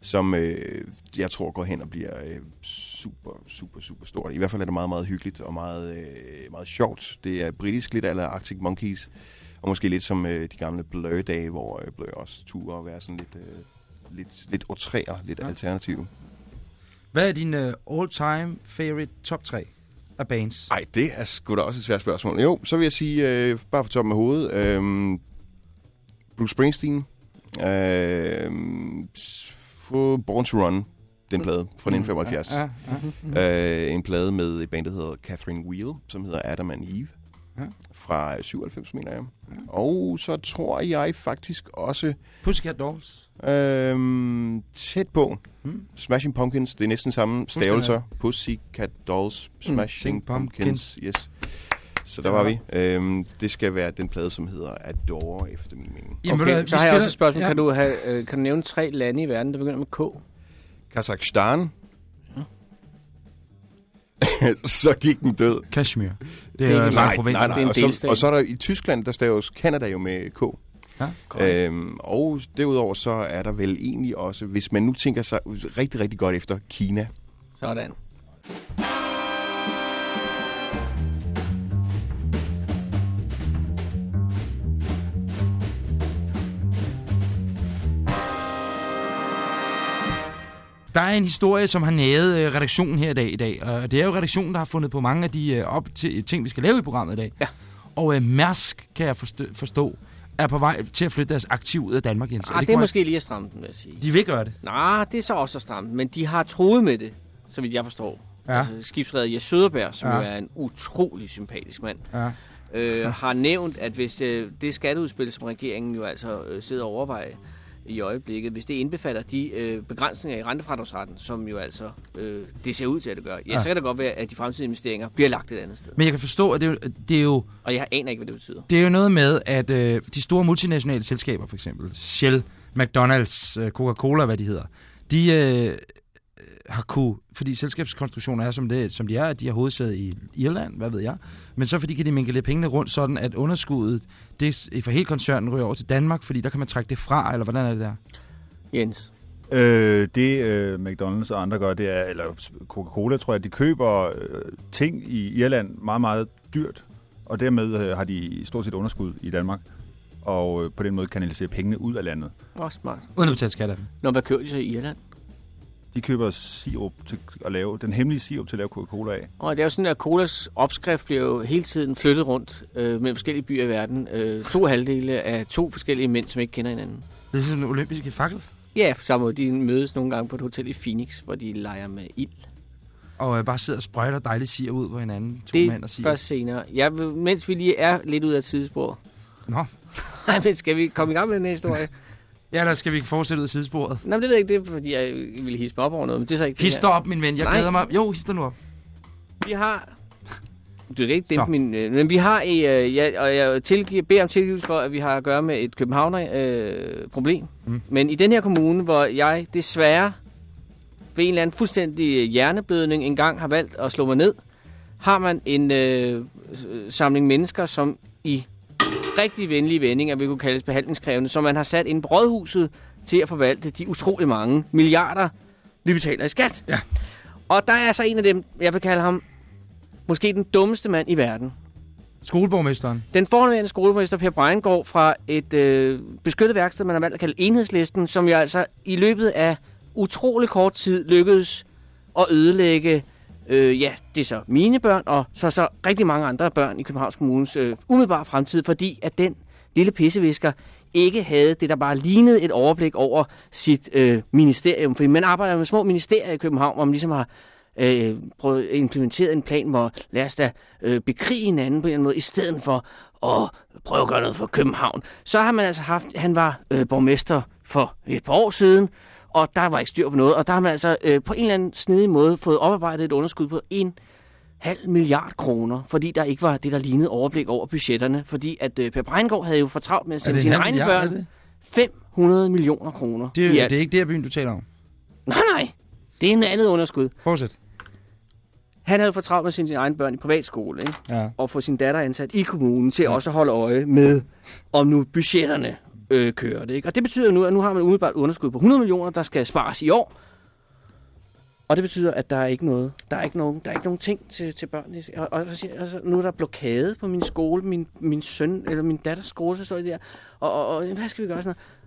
Speaker 7: som øh, jeg tror går hen og bliver øh, super, super, super stort. I hvert fald er det meget, meget hyggeligt og meget, øh, meget sjovt. Det er britisk lidt eller Arctic Monkeys, og måske lidt som øh, de gamle Blur-dage, hvor øh, Blur også turde at være sådan lidt, øh, lidt, lidt otræer, lidt
Speaker 2: Ja.
Speaker 7: ja. alternativ.
Speaker 2: Hvad er din uh, all-time favorite top 3 af bands?
Speaker 7: Ej, det er sgu da også et svært spørgsmål. Jo, så vil jeg sige, øh, bare for toppen af hovedet, øh, Bruce Springsteen, øh, Born to Run, den plade fra 1975.
Speaker 2: Ja, ja.
Speaker 7: Øh, en plade med et band, der hedder Catherine Wheel, som hedder Adam and Eve.
Speaker 2: Ja.
Speaker 7: Fra 97, mener jeg. Og så tror jeg faktisk også
Speaker 2: Pussycat Dolls.
Speaker 7: øhm, tæt på
Speaker 2: Hmm.
Speaker 7: Smashing Pumpkins. Det er næsten samme stavelser. Pussycat Dolls, Smashing
Speaker 2: Sing Pumpkins.
Speaker 7: Pumpkins. Yes. Så der var vi. Øhm, det skal være den plade, som hedder Adore, efter min mening.
Speaker 2: Jamen,
Speaker 3: Okay,
Speaker 2: hvad,
Speaker 3: så har jeg også et spørgsmål.
Speaker 2: Ja.
Speaker 3: Kan, du have, øh, kan du nævne tre lande i verden, der begynder med K?
Speaker 7: Kazakhstan. så gik den død.
Speaker 2: Kashmir. Det
Speaker 3: Det
Speaker 2: er,
Speaker 3: er
Speaker 2: jo
Speaker 3: ikke-
Speaker 2: bare
Speaker 7: Nej,
Speaker 2: provins.
Speaker 7: nej,
Speaker 3: Det er
Speaker 7: nej.
Speaker 3: en
Speaker 7: Og så, og så er der i Tyskland, der staves Canada jo med K.
Speaker 2: Ja.
Speaker 7: Øhm, og derudover så er der vel egentlig også, hvis man nu tænker sig rigtig, rigtig godt efter, Kina.
Speaker 3: Sådan.
Speaker 2: Der er en historie, som har næget øh, redaktionen her i dag, i dag. Og det er jo redaktionen, der har fundet på mange af de øh, op til, ting, vi skal lave i programmet i dag.
Speaker 3: Ja.
Speaker 2: Og øh, Mærsk, kan jeg forstå, forstå, er på vej til at flytte deres aktiv ud af Danmark, Jens.
Speaker 3: Ah, det er
Speaker 2: korrekt?
Speaker 3: måske lige at stramme den, vil jeg sige.
Speaker 2: De vil gøre det.
Speaker 3: Nej, det er så også at stramme men de har troet med det, så vidt jeg forstår.
Speaker 2: Ja.
Speaker 3: Altså, skibsredder Jes Søderberg, som
Speaker 2: ja.
Speaker 3: jo er en utrolig sympatisk mand,
Speaker 2: Ja.
Speaker 3: øh, har nævnt, at hvis øh, det skatteudspil, som regeringen jo altså øh, sidder og overvejer i øjeblikket, hvis det indbefatter de øh, begrænsninger i rentefradragsretten, som jo altså øh, det ser ud til, at det gør, ja,
Speaker 2: Ja.
Speaker 3: så kan det godt være, at de fremtidige investeringer bliver lagt et andet sted.
Speaker 2: Men jeg kan forstå, at det, er jo- det er jo
Speaker 3: Og jeg aner ikke, hvad det betyder.
Speaker 2: Det er jo noget med, at øh, de store multinationale selskaber, for eksempel Shell, McDonald's, øh, Coca-Cola, hvad de hedder, de øh, har kunne, fordi selskabskonstruktioner er som, det, som de er, at de har hovedsæde i Irland, hvad ved jeg, men så fordi kan de minke lidt pengene rundt, sådan at underskuddet det, for hele koncernen ryger over til Danmark, fordi der kan man trække det fra, eller hvordan er det der?
Speaker 3: Jens,
Speaker 6: Øh, det øh, McDonald's og andre gør, det er, eller Coca-Cola tror jeg, de køber øh, ting i Irland meget, meget dyrt, og dermed øh, har de stort set underskud i Danmark, og øh, på den måde kanaliserer pengene ud af landet.
Speaker 3: Også smart.
Speaker 2: Uden at betale skat af dem.
Speaker 3: Nå, hvad kører de så i Irland?
Speaker 6: De køber sirup til at lave, den hemmelige sirup til at lave Coca-Cola af.
Speaker 3: Og det er jo sådan, at colas opskrift bliver jo hele tiden flyttet rundt øh, mellem forskellige byer i verden. Øh, to halvdele af to forskellige mænd, som ikke kender hinanden.
Speaker 2: Det er sådan en olympiske fakkel.
Speaker 3: Ja, på samme måde. De mødes nogle gange på et hotel i Phoenix, hvor de leger med ild.
Speaker 2: Og øh, bare sidder og sprøjter dejligt siger ud på hinanden. To
Speaker 3: Det
Speaker 2: mænd og
Speaker 3: er
Speaker 2: siger.
Speaker 3: først senere. Ja, mens vi lige er lidt ud af tidsspor.
Speaker 2: Nå.
Speaker 3: Nej, men skal vi komme i gang med den historie?
Speaker 2: Ja, eller skal vi fortsætte ud af sidesporet?
Speaker 3: Nå, men det ved jeg ikke. Det er, fordi jeg ville hisse mig op over noget, men det er så ikke
Speaker 2: Hister
Speaker 3: her.
Speaker 2: op, min ven. Jeg
Speaker 3: Nej.
Speaker 2: glæder mig. Jo, hister nu op.
Speaker 3: Vi har... Du kan ikke
Speaker 2: Så.
Speaker 3: dæmpe min... Øh, men vi har... Øh, ja, og jeg tilgiver, beder om tilgivelse for, at vi har at gøre med et københavner øh, problem.
Speaker 2: Mm.
Speaker 3: Mm. Men i den her kommune, hvor jeg desværre ved en eller anden fuldstændig hjerneblødning engang har valgt at slå mig ned, har man en øh, samling mennesker, som i rigtig venlige vendinger, vi kunne kaldes behandlingskrævende, som man har sat ind på rådhuset til at forvalte de utrolig mange milliarder, vi betaler i skat.
Speaker 2: Ja.
Speaker 3: Og der er så en af dem, jeg vil kalde ham måske den dummeste mand i verden.
Speaker 2: Skoleborgmesteren.
Speaker 3: Den fornærmende skolemester Per Breingård fra et øh, beskyttet værksted, man har valgt at kalde enhedslisten, som jo altså i løbet af utrolig kort tid lykkedes at ødelægge, øh, ja, det er så mine børn, og så så rigtig mange andre børn i Københavns Kommunes øh, umiddelbare fremtid, fordi at den lille pissevisker ikke havde det, der bare lignede et overblik over sit øh, ministerium. Fordi man arbejder med små ministerier i København, hvor man ligesom har øh, prøvet implementeret en plan, hvor lad os da øh, bekrige hinanden på en eller anden måde, i stedet for at prøve at gøre noget for København. Så har man altså haft, han var øh, borgmester for et par år siden, og der var ikke styr på noget, og der har man altså øh, på en eller anden snedig måde fået oparbejdet et underskud på en halv milliard kroner, fordi der ikke var det, der lignede overblik over budgetterne, fordi at øh, Per Breingård havde jo for travlt med at sende sine egne
Speaker 2: milliard,
Speaker 3: børn
Speaker 2: det?
Speaker 3: 500 millioner kroner.
Speaker 2: Det, er, det er ikke det her byen, du taler om.
Speaker 3: Nej, nej. Det er en andet underskud.
Speaker 2: Fortsæt.
Speaker 3: Han havde for travlt med sende sine egne børn i privatskole, ikke?
Speaker 2: Ja.
Speaker 3: og få sin datter ansat i kommunen til også at holde øje med, om nu budgetterne øh, kører det. Ikke? Og det betyder nu, at nu har man umiddelbart underskud på 100 millioner, der skal spares i år. Og det betyder, at der er ikke noget. Der er ikke nogen, der er ikke nogen ting til, til børnene. Og, og, så altså, nu er der blokade på min skole, min, min søn eller min datters skole, så står det der. Og, og, og hvad skal vi gøre? Sådan noget?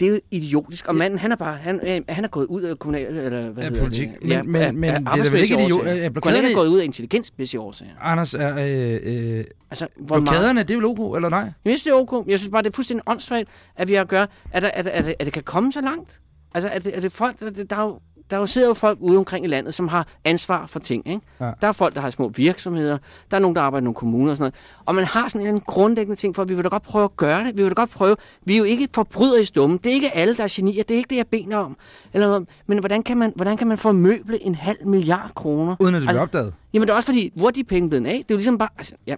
Speaker 3: Det er jo idiotisk. Og manden, han er bare, han, øh, han er gået ud af kommunal, eller hvad
Speaker 2: Af
Speaker 3: hedder
Speaker 2: politik.
Speaker 3: det?
Speaker 2: Men- men- men det er da vel ikke idiot-
Speaker 3: årsager.
Speaker 2: er
Speaker 3: Han
Speaker 2: blokaderne-
Speaker 3: er gået ud af intelligensmæssige årsager.
Speaker 2: Anders, er, øh, øh,
Speaker 3: Altså, hvor meget-
Speaker 2: blokaderne, det er jo logo, eller nej?
Speaker 3: jeg synes, det er ok. Jeg synes bare, det er fuldstændig åndssvagt, at vi har at gøre, at, der, at, at, at, at det kan komme så langt. Altså, at, det- at det folk, der, der, er jo, der er jo sidder jo folk ude omkring i landet, som har ansvar for ting. Ikke?
Speaker 2: Ja.
Speaker 3: Der er folk, der har små virksomheder. Der er nogen, der arbejder i nogle kommuner og sådan noget. Og man har sådan en eller anden grundlæggende ting for, at vi vil da godt prøve at gøre det. Vi vil da godt prøve. Vi er jo ikke forbrydere i stumme. Det er ikke alle, der er genier. Det er ikke det, jeg bener om. Eller noget. Men hvordan kan, man, hvordan kan man formøble en halv milliard kroner?
Speaker 2: Uden at det bliver
Speaker 3: Altså,
Speaker 2: opdaget.
Speaker 3: Jamen det er også fordi, hvor er de penge blevet af? Det er jo ligesom bare... Altså, ja.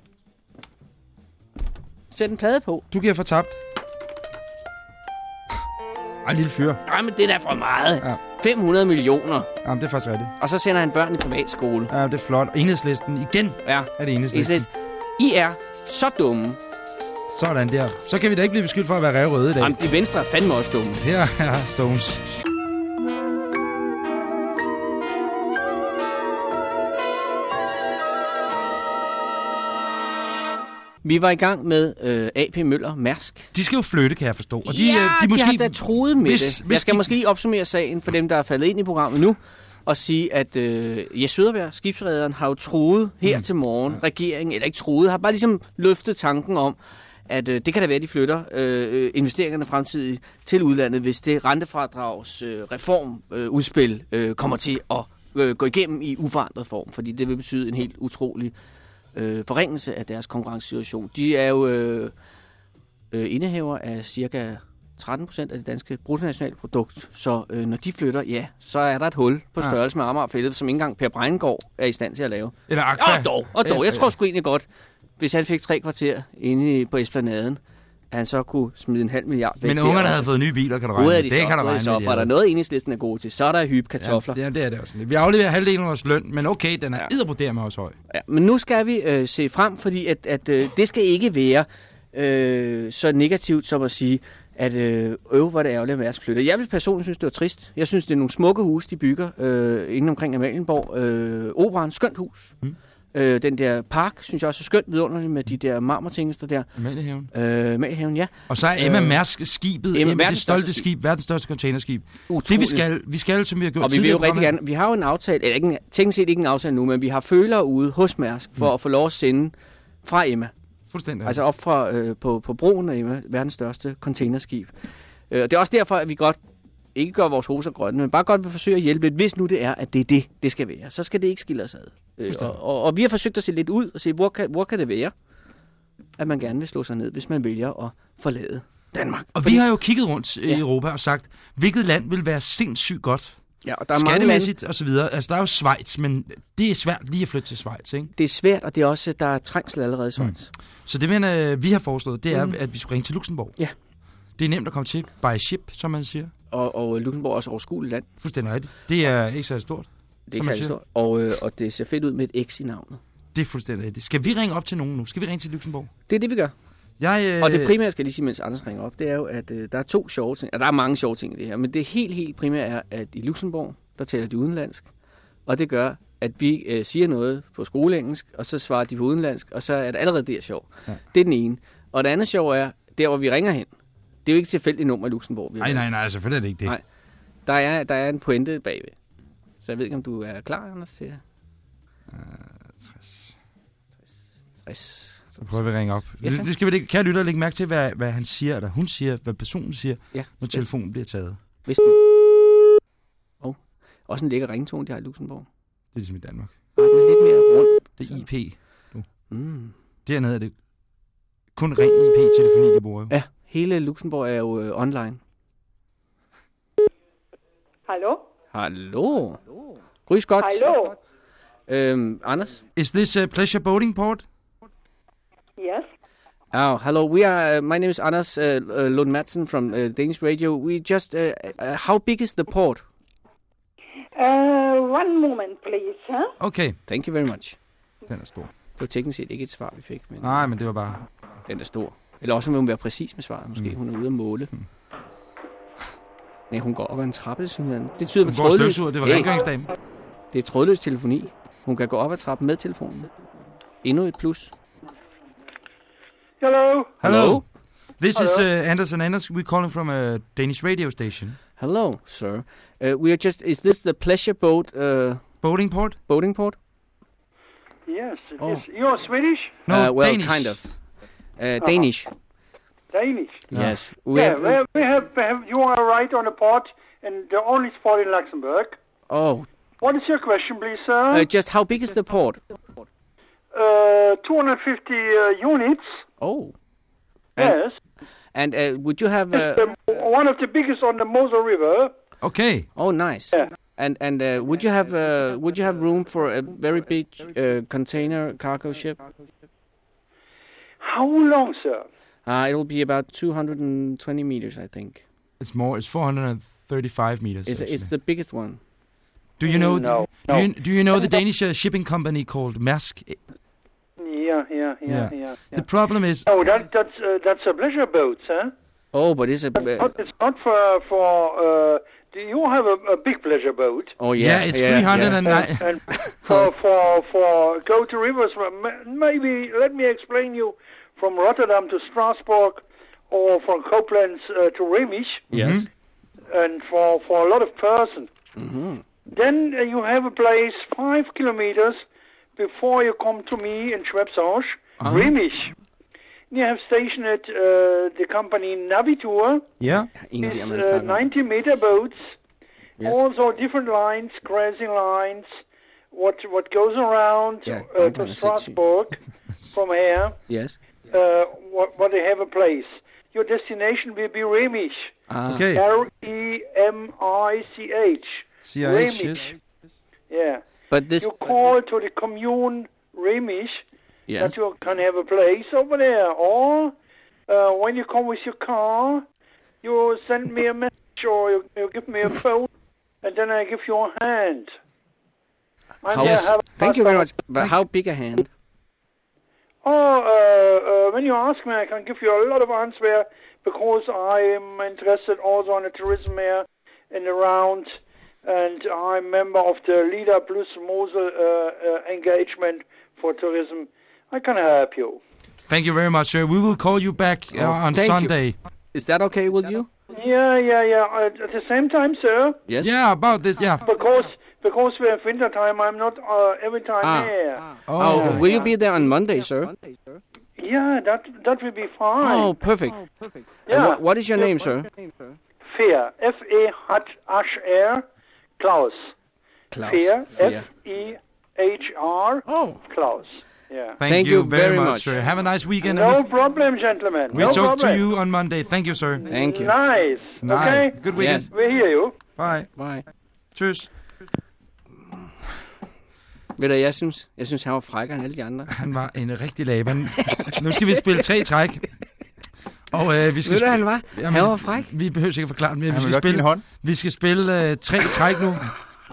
Speaker 3: Sæt en plade på.
Speaker 2: Du giver fortabt. Ej, lille fyr.
Speaker 3: Nej, men det er da for meget.
Speaker 2: Ja.
Speaker 3: Ja. 500 millioner.
Speaker 2: Jamen, det er faktisk rigtigt.
Speaker 3: Og så sender han børn i privatskole.
Speaker 2: Ja, det er flot. Enhedslisten. Igen
Speaker 3: Ja.
Speaker 2: er det enhedslisten.
Speaker 3: Enhedslisten. I er så dumme.
Speaker 2: Sådan der. Så kan vi da ikke blive beskyldt for at være revrøde i dag.
Speaker 3: Jamen, de venstre er fandme også dumme.
Speaker 2: Her er Stones.
Speaker 3: Vi var i gang med øh, AP Møller Mærsk.
Speaker 2: De skal jo flytte, kan jeg forstå. Og de,
Speaker 3: ja,
Speaker 2: øh, de, måske...
Speaker 3: de har da troet med
Speaker 2: hvis-
Speaker 3: det.
Speaker 2: hvis
Speaker 3: Jeg skal
Speaker 2: de-
Speaker 3: måske lige opsummere sagen for dem, der er faldet ind i programmet nu, og sige, at øh, Jes Søderberg, skibsrederen, har jo troet her mm. til morgen, regeringen, eller ikke troet, har bare ligesom løftet tanken om, at øh, det kan da være, at de flytter øh, øh, investeringerne fremtidigt til udlandet, hvis det rentefradrags øh, reformudspil øh, kommer til at øh, gå igennem i uforandret form, fordi det vil betyde en helt utrolig øh, forringelse af deres konkurrencesituation. De er jo øh, øh, indehaver af cirka 13 procent af det danske bruttonationalprodukt. Så øh, når de flytter, ja, så er der et hul på
Speaker 2: Ja.
Speaker 3: størrelse med Amagerfældet, som ikke engang Per Breingård er i stand til at lave.
Speaker 2: Eller Aqua.
Speaker 3: Og dog, og dog. Jeg tror sgu egentlig godt, hvis han fik tre kvarter inde i- på Esplanaden, at han så kunne smide en halv milliard væk.
Speaker 2: Men
Speaker 3: der
Speaker 2: ungerne havde fået nye biler, kan du regne med.
Speaker 3: de
Speaker 2: Det
Speaker 3: så,
Speaker 2: kan du
Speaker 3: er
Speaker 2: regne
Speaker 3: så,
Speaker 2: med.
Speaker 3: for er der noget, enhedslisten er gode til, så er der hybe kartofler.
Speaker 2: Ja, det er det også. Vi afleverer halvdelen af vores løn, men okay, den er
Speaker 3: Ja.
Speaker 2: med os høj.
Speaker 3: Ja, men nu skal vi øh, se frem, fordi at, at øh, det skal ikke være øh, så negativt som at sige, at øh, øv, hvor det ærgerligt, at Mærsk flytter. Jeg vil personligt synes, det var trist. Jeg synes, det er nogle smukke huse, de bygger øh, inden omkring Amalienborg. Øh, Operan, skønt hus. Mm. Øh, den der park, synes jeg også er skønt vidunderligt med de der marmortingester der.
Speaker 2: Amaliehaven.
Speaker 3: Øh, Amaliehaven, ja.
Speaker 2: Og så er Emma
Speaker 3: Øh,
Speaker 2: Mærsk skibet,
Speaker 3: Emma,
Speaker 2: Emma, det stolte skib, verdens største containerskib. Det vi
Speaker 3: Utroligt.
Speaker 2: skal, vi skal, som vi har gjort
Speaker 3: Og vi vil jo rigtig gerne, vi har jo en aftale, eller ikke en, teknisk set ikke en aftale nu, men vi har følere ude hos Mærsk for
Speaker 2: Mm.
Speaker 3: at få lov at sende fra Emma.
Speaker 2: Fuldstændig.
Speaker 3: Altså op fra, øh, på, på broen af Emma, verdens største containerskib. Øh, og det er også derfor, at vi godt ikke gør vores hoser grønne, men bare godt vil forsøge at hjælpe lidt, hvis nu det er, at det er det, det skal være. Så skal det ikke skille os ad. Øh, og, og, og vi har forsøgt at se lidt ud og se, hvor kan, hvor kan det være, at man gerne vil slå sig ned, hvis man vælger at forlade Danmark.
Speaker 2: Og vi har jo kigget rundt i
Speaker 3: Ja.
Speaker 2: Europa og sagt, hvilket land vil være sindssygt godt
Speaker 3: Ja, og der er mange lande,
Speaker 2: og så videre. Altså, der er jo Schweiz, men det er svært lige at flytte til Schweiz, ikke?
Speaker 3: det er svært, og det er også, der er trængsel allerede i Schweiz. Mm.
Speaker 2: Så det, mener, vi har foreslået, det er,
Speaker 3: Mm.
Speaker 2: at vi skulle ringe til Luxembourg.
Speaker 3: Ja.
Speaker 2: Det er nemt at komme til by ship, som man siger.
Speaker 3: Og, og Luxembourg er også overskueligt land.
Speaker 2: Fuldstændig rigtigt. Det er ikke så stort.
Speaker 3: Det er ikke særlig stort. Og, øh, og det ser fedt ud med et X i navnet.
Speaker 2: Det er fuldstændig rigtigt. Skal vi ringe op til nogen nu? Skal vi ringe til Luxembourg?
Speaker 3: Det er det, vi gør.
Speaker 2: Jeg, øh,
Speaker 3: Og det primære, skal jeg lige sige, mens Anders ringer op, det er jo, at øh, der er to sjove ting. Ja, der er mange sjove ting i det her, men det helt, helt primære er, at i Luxembourg, der taler de udenlandsk. Og det gør, at vi øh, siger noget på skoleengelsk, og så svarer de på udenlandsk, og så er det allerede der sjov.
Speaker 2: Ja.
Speaker 3: Det er den ene. Og det andet sjov er, der hvor vi ringer hen. Det er jo ikke tilfældigt nummer i Luxembourg. Vi
Speaker 2: Nej, nej, nej, selvfølgelig er det ikke det.
Speaker 3: Nej. Der er, der er en pointe bagved. Så jeg ved ikke, om du er klar, Anders, til
Speaker 2: 60.
Speaker 3: 60.
Speaker 2: Så prøver vi at ringe op.
Speaker 3: Ja,
Speaker 2: det, skal vi lægge, kære lytter lægge mærke til, hvad, hvad han siger, eller hun siger, hvad personen siger,
Speaker 3: Ja,
Speaker 2: når telefonen bliver taget.
Speaker 3: Hvis den... Oh. Også en lækker ringtone, de har i Luxembourg.
Speaker 2: Det er ligesom i Danmark.
Speaker 3: Og den er lidt mere rund.
Speaker 2: Det er IP.
Speaker 3: Mm.
Speaker 2: Dernede er det kun ren IP-telefoni, de bruger. jo.
Speaker 3: Ja, hele Luxembourg er jo øh, online.
Speaker 8: Hallo?
Speaker 3: Hallo. Grüß Gott.
Speaker 8: Hallo?
Speaker 3: Øhm, Anders?
Speaker 2: Is this a pleasure boarding port?
Speaker 8: Yes?
Speaker 3: Oh, hello. We are. Uh, my name is Anders uh, uh, Lund Madsen from uh, Danish Radio. We just. Uh, uh, how big is the port?
Speaker 8: Uh, one moment, please, huh?
Speaker 2: Okay,
Speaker 3: Thank you very much.
Speaker 2: den er stor.
Speaker 3: Det var teknisk set ikke et svar, vi fik, men
Speaker 2: Nej, men det var bare...
Speaker 3: den er stor. Eller også må hun være præcis med svaret, måske.
Speaker 2: Mm.
Speaker 3: Hun er ude at måle. Nej, hun går op ad en trappe, simpelthen. Det tyder
Speaker 2: Hun
Speaker 3: på trådløs.
Speaker 2: det var
Speaker 3: Hey, det er trådløs telefoni. Hun kan gå op ad trappen med telefonen. Endnu et plus.
Speaker 8: Hello?
Speaker 2: Hello. This is uh, Anders and Anders. We're calling from a Danish radio station.
Speaker 3: Hello, sir. Uh, we are just. Is this the pleasure boat uh,
Speaker 2: Boarding port?
Speaker 3: boating port?
Speaker 8: Yes,
Speaker 3: Oh.
Speaker 8: You're Swedish?
Speaker 2: No,
Speaker 3: uh, well,
Speaker 2: Danish.
Speaker 3: kind of. Uh, Danish.
Speaker 8: Danish?
Speaker 2: Yeah.
Speaker 3: Yes. We
Speaker 8: yeah,
Speaker 3: have,
Speaker 8: well, we have, we have, you are right on the port, and the only spot in Luxembourg.
Speaker 3: oh,
Speaker 8: What is your question, please, sir?
Speaker 3: uh, just how big is the port?
Speaker 8: Uh, 250 uh, units.
Speaker 3: Oh, And-
Speaker 8: Yes.
Speaker 3: and uh, would you have? Uh,
Speaker 8: the, one of the biggest on the Moser River.
Speaker 2: Okay.
Speaker 3: oh, nice.
Speaker 8: Yeah.
Speaker 3: And and uh, would you have uh, would you have room for a very big uh, container cargo ship?
Speaker 8: How long, sir?
Speaker 3: Uh, it'll be about 220 meters, I think.
Speaker 2: It's more. It's 435 meters.
Speaker 3: It's, it's the biggest one.
Speaker 2: do you know?
Speaker 8: No,
Speaker 2: do,
Speaker 8: no.
Speaker 2: you, do you know the Danish uh, shipping company called Maersk?
Speaker 8: Yeah, yeah, yeah,
Speaker 2: Yeah.
Speaker 8: yeah. yeah.
Speaker 2: The problem is,
Speaker 8: Oh, that, that's uh, that's a pleasure boat, huh?
Speaker 3: Oh, but it's a.
Speaker 8: It's not, it's not for for. Uh, do you have a, a big pleasure boat?
Speaker 3: oh
Speaker 2: yeah,
Speaker 3: yeah,
Speaker 2: it's
Speaker 3: yeah,
Speaker 2: 300 and
Speaker 8: And, and for for for go to rivers. well, ma- Maybe let me explain you from Rotterdam to Strasbourg, or from Koblenz uh, to Remisch,
Speaker 3: Yes.
Speaker 8: and for for a lot of person.
Speaker 3: Mm-hmm.
Speaker 8: Then uh, you have a place five kilometers before you come to me in Schwebsausch,
Speaker 3: Uh-huh.
Speaker 8: Remisch. You have stationed uh, the company Navitur.
Speaker 2: yeah,
Speaker 3: Ingen idé, om
Speaker 8: It's uh, 90 meter boats,
Speaker 3: Yes.
Speaker 8: also different lines, grazing lines, what what goes around
Speaker 3: Yeah,
Speaker 8: uh, to Strasbourg from here.
Speaker 3: Yes.
Speaker 8: Uh, what, what they have a place. Your destination will be Remisch.
Speaker 3: Ah,
Speaker 2: okay.
Speaker 8: R E M I C H.
Speaker 2: CIH, yes.
Speaker 8: Yeah.
Speaker 3: But this.
Speaker 8: You call to the commune Remisch
Speaker 3: Yes.
Speaker 8: that you can have a place over there. Or uh, when you come with your car, you send me a message or you, you give me a phone, and then I give you a hand. I'm have a
Speaker 3: thank you very much. But how big a hand?
Speaker 8: Oh, uh, uh, when you ask me, I can give you a lot of answer because I'm interested also in the tourism here in the round, and I'm member of the Leader Plus Mosel uh, uh, engagement for tourism. I can help you.
Speaker 2: Thank you very much, sir. We will call you back uh, on
Speaker 3: thank you.
Speaker 2: Sunday.
Speaker 3: Is that okay with you?
Speaker 8: Yeah, yeah, yeah. Uh, at the same time, sir,
Speaker 3: Yes.
Speaker 2: Yeah, about this, yeah.
Speaker 8: because because we have winter time, I'm not uh, every time
Speaker 3: Ah.
Speaker 8: here.
Speaker 3: Oh, will you be there on Monday, sir? Monday, sir.
Speaker 8: Yeah, that that will be fine.
Speaker 3: Oh, perfect. Perfect.
Speaker 8: yeah.
Speaker 3: what, what is your name, sir?
Speaker 8: Fair. F A H R Klaus.
Speaker 3: Klaus.
Speaker 8: Fair.
Speaker 3: Fair.
Speaker 8: F E H R
Speaker 3: Oh.
Speaker 8: Klaus. Yeah.
Speaker 2: Thank,
Speaker 3: Thank
Speaker 2: you,
Speaker 3: you
Speaker 2: very,
Speaker 3: very
Speaker 2: much,
Speaker 3: much.
Speaker 2: sir. Have a nice weekend.
Speaker 8: No problem, gentlemen.
Speaker 2: we
Speaker 8: no
Speaker 2: talk to
Speaker 8: problem.
Speaker 2: you on Monday. Thank you, sir.
Speaker 3: Thank you.
Speaker 8: Nice.
Speaker 2: Nice.
Speaker 8: Okay.
Speaker 2: Good weekend.
Speaker 3: Yes.
Speaker 8: We hear you.
Speaker 2: Bye.
Speaker 3: Bye.
Speaker 2: Tschüss.
Speaker 3: Ved du, jeg synes, jeg synes, han var frækkere end alle de andre.
Speaker 2: Han var en rigtig laber. Nu skal vi spille tre træk. Og øh, vi skal
Speaker 3: Ved du, han var?
Speaker 2: Jamen,
Speaker 3: Han var fræk.
Speaker 2: Vi behøver ikke at forklare det mere. Vi skal spille,
Speaker 6: hånd.
Speaker 2: vi skal spille øh, tre træk nu.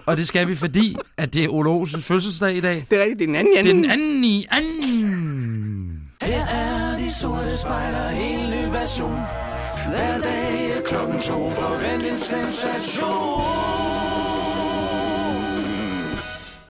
Speaker 2: Og det skal vi, fordi at det er Ole Olsens fødselsdag i dag.
Speaker 3: Det er rigtigt, det er den anden
Speaker 2: Det er den anden i anden.
Speaker 1: Her er de sorte spejler, en ny version. Hver dag klokken to, forvent en sensation.